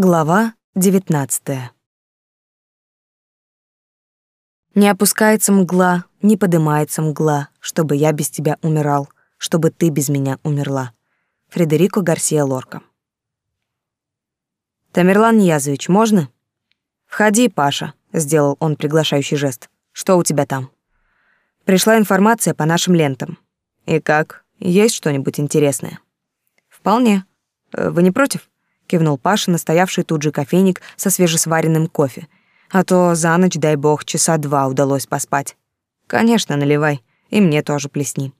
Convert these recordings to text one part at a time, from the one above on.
Глава 19. Не опускается мгла, не поднимается мгла, чтобы я без тебя умирал, чтобы ты без меня умерла. Фредерико Гарсия Лорка. Тамерлан Язович, можно? Входи, Паша, сделал он приглашающий жест. Что у тебя там? Пришла информация по нашим лентам. И как? Есть что-нибудь интересное? Вполне. Э, вы не против? Кивнул Паша, настоявший тут же кофейник со свежесваренным кофе. А то за ночь, дай бог, часа два удалось поспать. Конечно, наливай, и мне тоже плесни.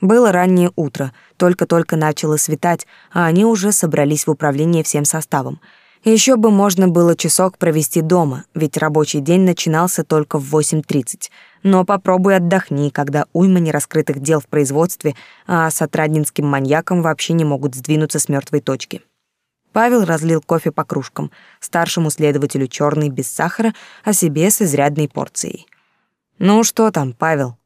Было раннее утро, только-только начало светать, а они уже собрались в управление всем составом. Еще бы можно было часок провести дома, ведь рабочий день начинался только в 8.30. Но попробуй отдохни, когда уйма нераскрытых дел в производстве, а с отраднинским маньяком вообще не могут сдвинуться с мертвой точки. Павел разлил кофе по кружкам, старшему следователю черный без сахара, а себе с изрядной порцией. «Ну что там, Павел?»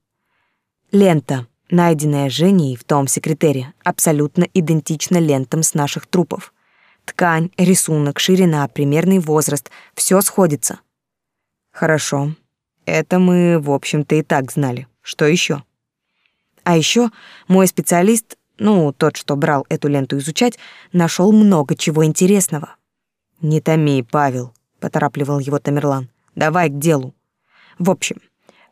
«Лента, найденная Женей в том секретаре, абсолютно идентична лентам с наших трупов. Ткань, рисунок, ширина, примерный возраст — все сходится». «Хорошо. Это мы, в общем-то, и так знали. Что еще? А еще мой специалист ну, тот, что брал эту ленту изучать, нашел много чего интересного. «Не томи, Павел», — поторапливал его Тамерлан. «Давай к делу». В общем,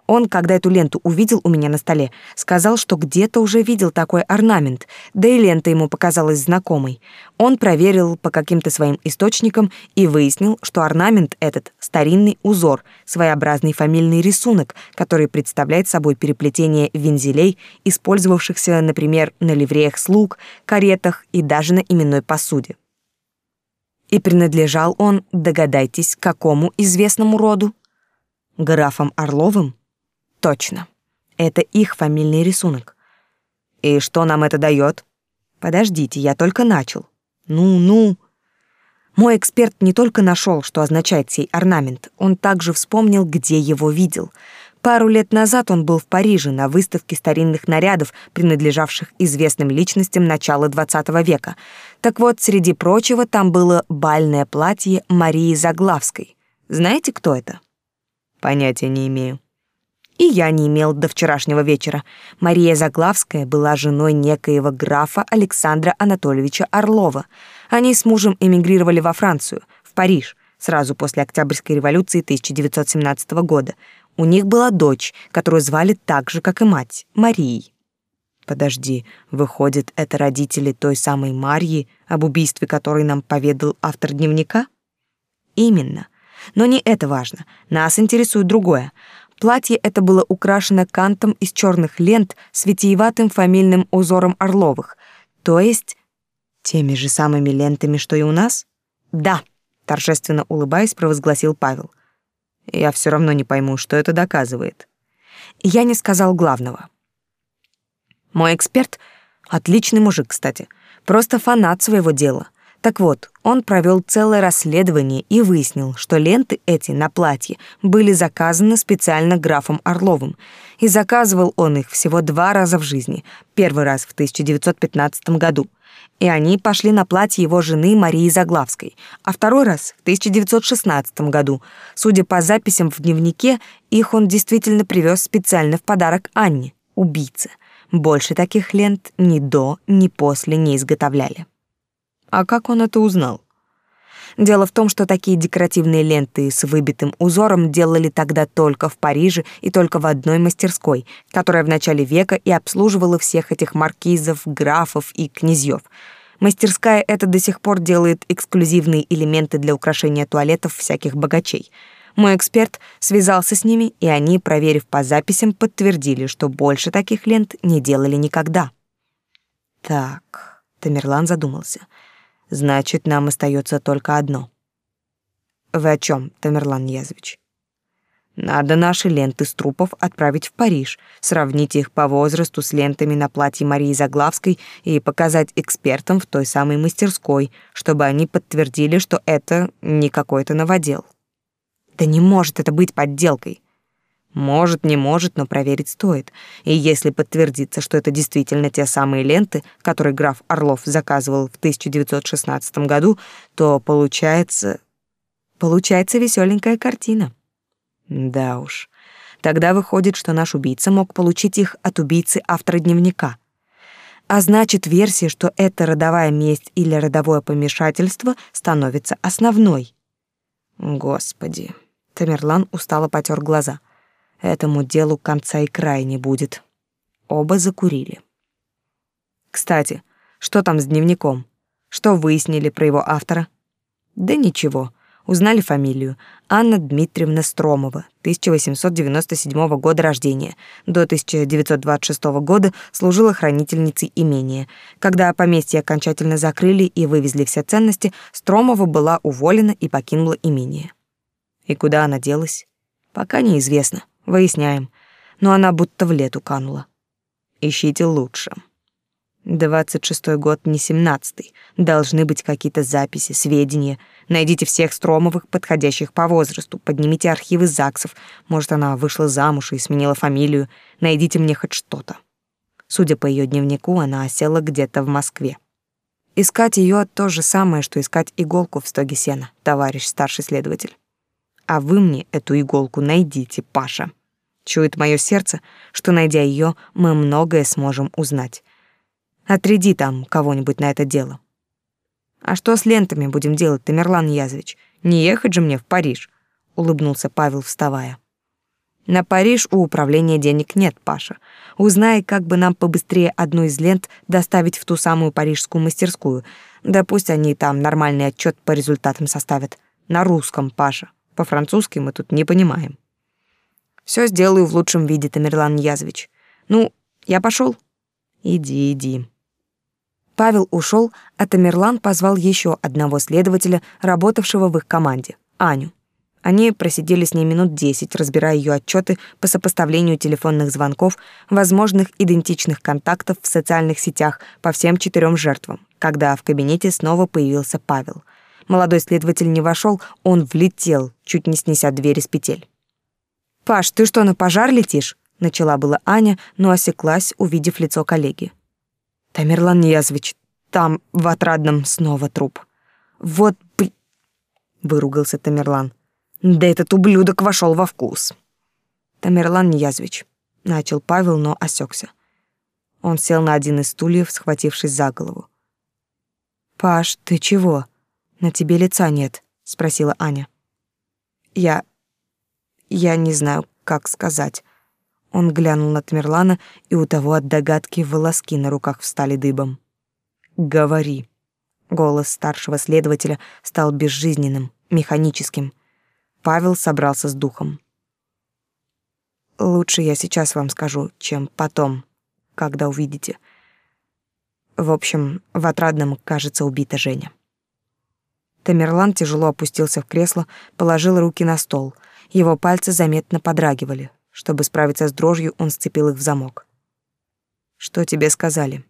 он, когда эту ленту увидел у меня на столе, сказал, что где-то уже видел такой орнамент, да и лента ему показалась знакомой. Он проверил по каким-то своим источникам и выяснил, что орнамент этот — старинный узор, своеобразный фамильный рисунок, который представляет собой переплетение вензелей, использовавшихся, например, на ливреях слуг, каретах и даже на именной посуде. И принадлежал он, догадайтесь, какому известному роду? Графам Орловым? Точно. Это их фамильный рисунок. И что нам это дает? Подождите, я только начал. Ну-ну. Мой эксперт не только нашел, что означает сей орнамент, он также вспомнил, где его видел. Пару лет назад он был в Париже на выставке старинных нарядов, принадлежавших известным личностям начала XX века. Так вот, среди прочего, там было бальное платье Марии Заглавской. Знаете, кто это? Понятия не имею. И я не имел до вчерашнего вечера. Мария Заглавская была женой некоего графа Александра Анатольевича Орлова. Они с мужем эмигрировали во Францию, в Париж, сразу после Октябрьской революции 1917 года. У них была дочь, которую звали так же, как и мать, Марией. Подожди, выходит, это родители той самой Марьи, об убийстве которой нам поведал автор дневника? Именно. Но не это важно. Нас интересует другое. Платье это было украшено кантом из черных лент с витиеватым фамильным узором Орловых, то есть теми же самыми лентами, что и у нас? Да, торжественно улыбаясь, провозгласил Павел. Я все равно не пойму, что это доказывает. Я не сказал главного. Мой эксперт отличный мужик, кстати, просто фанат своего дела. Так вот, он провел целое расследование и выяснил, что ленты эти на платье были заказаны специально графом Орловым, и заказывал он их всего два раза в жизни. Первый раз в 1915 году, и они пошли на платье его жены Марии Заглавской, а второй раз в 1916 году. Судя по записям в дневнике, их он действительно привез специально в подарок Анне, убийце. Больше таких лент ни до, ни после не изготовляли. А как он это узнал? Дело в том, что такие декоративные ленты с выбитым узором делали тогда только в Париже и только в одной мастерской, которая в начале века и обслуживала всех этих маркизов, графов и князьев. Мастерская эта до сих пор делает эксклюзивные элементы для украшения туалетов всяких богачей. Мой эксперт связался с ними, и они, проверив по записям, подтвердили, что больше таких лент не делали никогда. Так, Тамерлан задумался — Значит, нам остается только одно. Вы о чем, Тамерлан Язвич? Надо наши ленты с трупов отправить в Париж, сравнить их по возрасту с лентами на платье Марии Заглавской и показать экспертам в той самой мастерской, чтобы они подтвердили, что это не какой-то новодел. Да не может это быть подделкой. Может, не может, но проверить стоит. И если подтвердится, что это действительно те самые ленты, которые граф Орлов заказывал в 1916 году, то получается... Получается веселенькая картина. Да уж. Тогда выходит, что наш убийца мог получить их от убийцы автора дневника. А значит, версия, что это родовая месть или родовое помешательство, становится основной. Господи. Тамерлан устало потер глаза. Этому делу конца и края не будет. Оба закурили. Кстати, что там с дневником? Что выяснили про его автора? Да ничего. Узнали фамилию. Анна Дмитриевна Стромова, 1897 года рождения. До 1926 года служила хранительницей имения. Когда поместье окончательно закрыли и вывезли все ценности, Стромова была уволена и покинула имение. И куда она делась? Пока неизвестно. Выясняем. Но она будто в лету канула. Ищите лучше. Двадцать шестой год, не семнадцатый. Должны быть какие-то записи, сведения. Найдите всех Стромовых, подходящих по возрасту. Поднимите архивы ЗАГСов. Может, она вышла замуж и сменила фамилию. Найдите мне хоть что-то. Судя по ее дневнику, она осела где-то в Москве. Искать ее то же самое, что искать иголку в стоге сена, товарищ старший следователь. А вы мне эту иголку найдите, Паша. Чует мое сердце, что, найдя ее, мы многое сможем узнать. Отряди там кого-нибудь на это дело. А что с лентами будем делать, Тамерлан Язович? Не ехать же мне в Париж, улыбнулся Павел, вставая. На Париж у управления денег нет, Паша. Узнай, как бы нам побыстрее одну из лент доставить в ту самую парижскую мастерскую. Да пусть они там нормальный отчет по результатам составят. На русском, Паша. По-французски мы тут не понимаем. Все сделаю в лучшем виде, Тамерлан Язович. Ну, я пошел. Иди, иди. Павел ушел, а Тамерлан позвал еще одного следователя, работавшего в их команде, Аню. Они просидели с ней минут десять, разбирая ее отчеты по сопоставлению телефонных звонков, возможных идентичных контактов в социальных сетях по всем четырем жертвам, когда в кабинете снова появился Павел. Молодой следователь не вошел, он влетел, чуть не снеся дверь из петель. «Паш, ты что, на пожар летишь?» — начала была Аня, но осеклась, увидев лицо коллеги. «Тамерлан Ниязович, там в отрадном снова труп». «Вот бы...» — выругался Тамерлан. «Да этот ублюдок вошел во вкус». «Тамерлан Ниязович», — начал Павел, но осекся. Он сел на один из стульев, схватившись за голову. «Паш, ты чего? На тебе лица нет», — спросила Аня. «Я... Я не знаю, как сказать. Он глянул на Тмерлана, и у того от догадки волоски на руках встали дыбом. «Говори». Голос старшего следователя стал безжизненным, механическим. Павел собрался с духом. «Лучше я сейчас вам скажу, чем потом, когда увидите. В общем, в Отрадном, кажется, убита Женя». Тамерлан тяжело опустился в кресло, положил руки на стол — его пальцы заметно подрагивали. Чтобы справиться с дрожью, он сцепил их в замок. «Что тебе сказали?»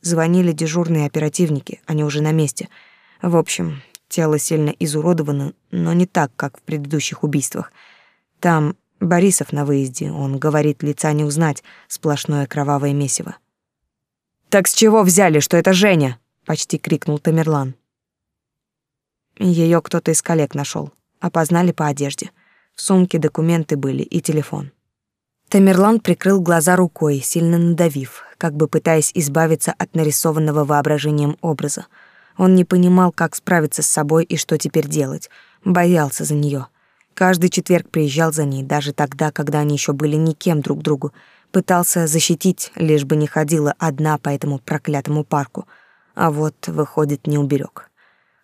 Звонили дежурные оперативники, они уже на месте. В общем, тело сильно изуродовано, но не так, как в предыдущих убийствах. Там Борисов на выезде, он говорит, лица не узнать, сплошное кровавое месиво. «Так с чего взяли, что это Женя?» — почти крикнул Тамерлан. Ее кто-то из коллег нашел. Опознали по одежде. В сумке документы были и телефон. Тамерлан прикрыл глаза рукой, сильно надавив, как бы пытаясь избавиться от нарисованного воображением образа. Он не понимал, как справиться с собой и что теперь делать. Боялся за нее. Каждый четверг приезжал за ней, даже тогда, когда они еще были никем друг другу. Пытался защитить, лишь бы не ходила одна по этому проклятому парку. А вот, выходит, не уберег.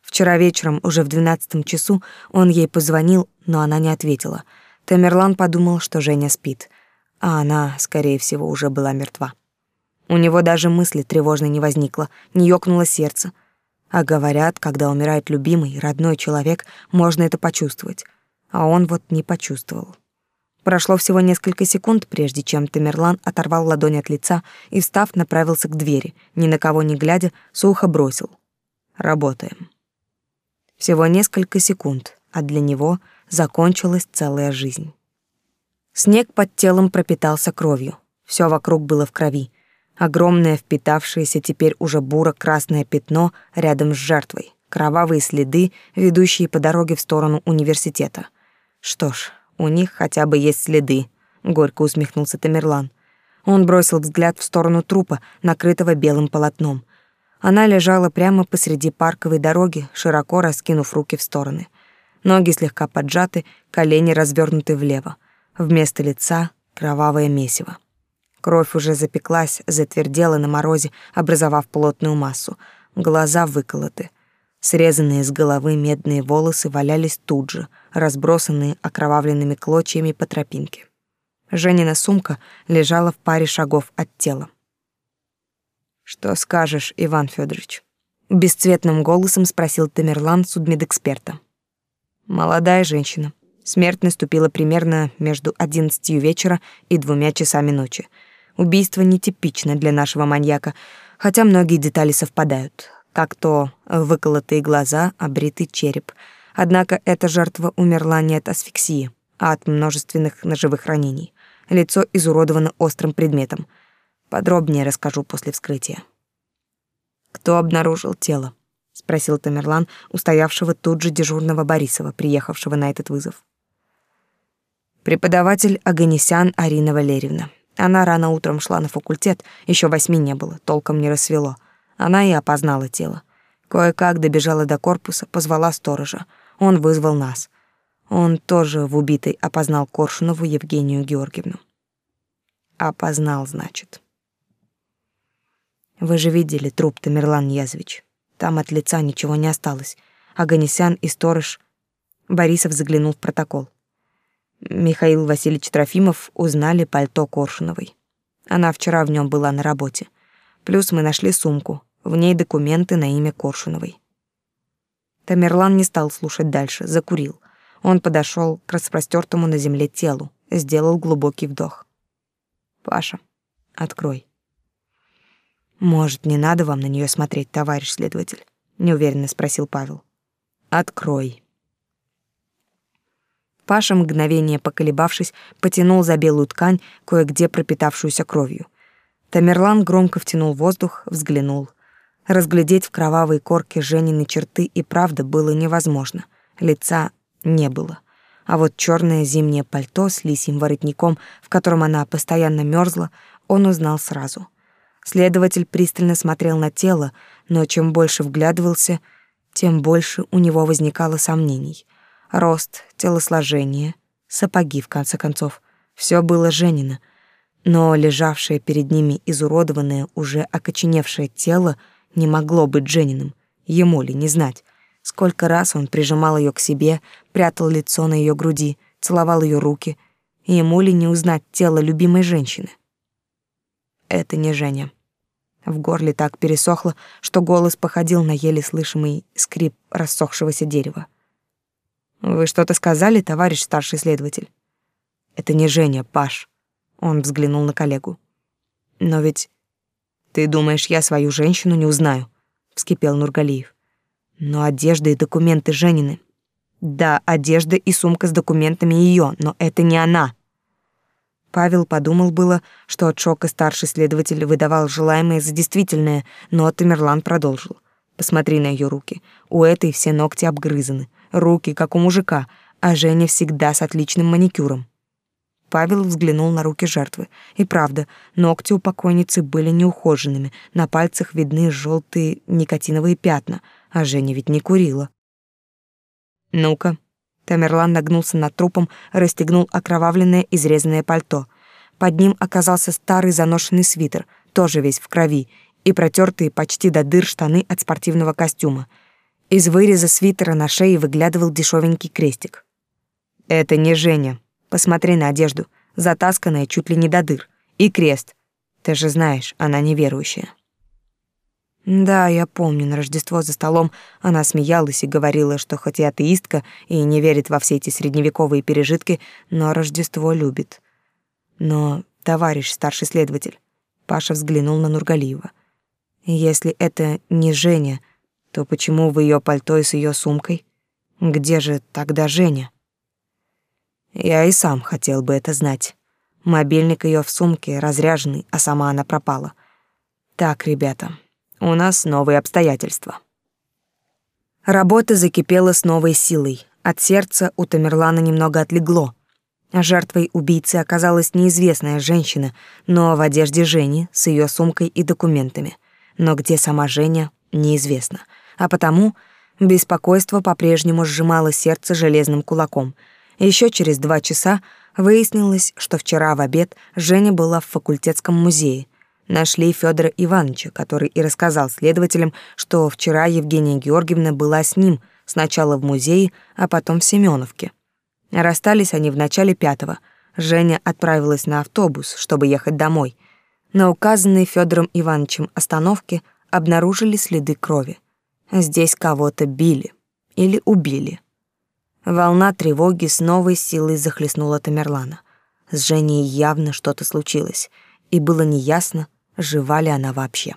Вчера вечером, уже в двенадцатом часу, он ей позвонил, но она не ответила. Тамерлан подумал, что Женя спит, а она, скорее всего, уже была мертва. У него даже мысли тревожной не возникло, не ёкнуло сердце. А говорят, когда умирает любимый, родной человек, можно это почувствовать. А он вот не почувствовал. Прошло всего несколько секунд, прежде чем Тамерлан оторвал ладонь от лица и, встав, направился к двери, ни на кого не глядя, сухо бросил. «Работаем». Всего несколько секунд, а для него закончилась целая жизнь. Снег под телом пропитался кровью. Все вокруг было в крови. Огромное впитавшееся теперь уже буро-красное пятно рядом с жертвой. Кровавые следы, ведущие по дороге в сторону университета. Что ж, у них хотя бы есть следы, горько усмехнулся Тамерлан. Он бросил взгляд в сторону трупа, накрытого белым полотном. Она лежала прямо посреди парковой дороги, широко раскинув руки в стороны. Ноги слегка поджаты, колени развернуты влево. Вместо лица кровавое месиво. Кровь уже запеклась, затвердела на морозе, образовав плотную массу. Глаза выколоты. Срезанные с головы медные волосы валялись тут же, разбросанные окровавленными клочьями по тропинке. Женина сумка лежала в паре шагов от тела. «Что скажешь, Иван Федорович? Бесцветным голосом спросил Тамерлан судмедэксперта. «Молодая женщина. Смерть наступила примерно между одиннадцатью вечера и двумя часами ночи. Убийство нетипично для нашего маньяка, хотя многие детали совпадают как то выколотые глаза, обритый череп. Однако эта жертва умерла не от асфиксии, а от множественных ножевых ранений. Лицо изуродовано острым предметом. Подробнее расскажу после вскрытия. Кто обнаружил тело? спросил Тамерлан, устоявшего тут же дежурного Борисова, приехавшего на этот вызов. Преподаватель Аганесян Арина Валерьевна. Она рано утром шла на факультет, еще восьми не было, толком не рассвело. Она и опознала тело. Кое-как добежала до корпуса, позвала сторожа. Он вызвал нас. Он тоже в убитой опознал Коршунову Евгению Георгиевну. Опознал, значит. Вы же видели труп Тамерлан Язвич. Там от лица ничего не осталось. Аганесян и сторож Борисов заглянул в протокол. Михаил Васильевич Трофимов узнали пальто Коршуновой. Она вчера в нем была на работе. Плюс мы нашли сумку. В ней документы на имя Коршуновой. Тамерлан не стал слушать дальше, закурил. Он подошел к распростертому на земле телу, сделал глубокий вдох. «Паша, открой». «Может, не надо вам на нее смотреть, товарищ следователь?» — неуверенно спросил Павел. «Открой». Паша, мгновение поколебавшись, потянул за белую ткань, кое-где пропитавшуюся кровью. Тамерлан громко втянул воздух, взглянул. Разглядеть в кровавой корке Женины черты и правда было невозможно. Лица не было. А вот черное зимнее пальто с лисьим воротником, в котором она постоянно мерзла, он узнал сразу. Следователь пристально смотрел на тело, но чем больше вглядывался, тем больше у него возникало сомнений. Рост, телосложение, сапоги, в конце концов. Все было Женина. Но лежавшее перед ними изуродованное, уже окоченевшее тело — не могло быть Джениным, ему ли не знать. Сколько раз он прижимал ее к себе, прятал лицо на ее груди, целовал ее руки, ему ли не узнать тело любимой женщины? Это не Женя. В горле так пересохло, что голос походил на еле слышимый скрип рассохшегося дерева. «Вы что-то сказали, товарищ старший следователь?» «Это не Женя, Паш», — он взглянул на коллегу. «Но ведь ты думаешь, я свою женщину не узнаю? вскипел Нургалиев. Но одежда и документы Женины. Да, одежда и сумка с документами ее, но это не она. Павел подумал было, что от шока старший следователь выдавал желаемое за действительное, но Тамерлан продолжил. Посмотри на ее руки. У этой все ногти обгрызаны, руки как у мужика, а Женя всегда с отличным маникюром. Павел взглянул на руки жертвы. И правда, ногти у покойницы были неухоженными, на пальцах видны желтые никотиновые пятна, а Женя ведь не курила. «Ну-ка». Тамерлан нагнулся над трупом, расстегнул окровавленное изрезанное пальто. Под ним оказался старый заношенный свитер, тоже весь в крови, и протертые почти до дыр штаны от спортивного костюма. Из выреза свитера на шее выглядывал дешевенький крестик. «Это не Женя», Посмотри на одежду, затасканная чуть ли не до дыр. И крест. Ты же знаешь, она неверующая. Да, я помню, на Рождество за столом она смеялась и говорила, что хоть и атеистка и не верит во все эти средневековые пережитки, но Рождество любит. Но, товарищ старший следователь, Паша взглянул на Нургалиева. Если это не Женя, то почему в ее пальто и с ее сумкой? Где же тогда Женя? Я и сам хотел бы это знать. Мобильник ее в сумке разряженный, а сама она пропала. Так, ребята, у нас новые обстоятельства. Работа закипела с новой силой. От сердца у Тамерлана немного отлегло. Жертвой убийцы оказалась неизвестная женщина, но в одежде Жени с ее сумкой и документами. Но где сама Женя, неизвестно. А потому беспокойство по-прежнему сжимало сердце железным кулаком. Еще через два часа выяснилось, что вчера в обед Женя была в факультетском музее. Нашли Федора Ивановича, который и рассказал следователям, что вчера Евгения Георгиевна была с ним — Сначала в музее, а потом в Семеновке. Расстались они в начале пятого. Женя отправилась на автобус, чтобы ехать домой. На указанной Федором Ивановичем остановке обнаружили следы крови. Здесь кого-то били или убили. Волна тревоги с новой силой захлестнула Тамерлана. С Женей явно что-то случилось, и было неясно, жива ли она вообще.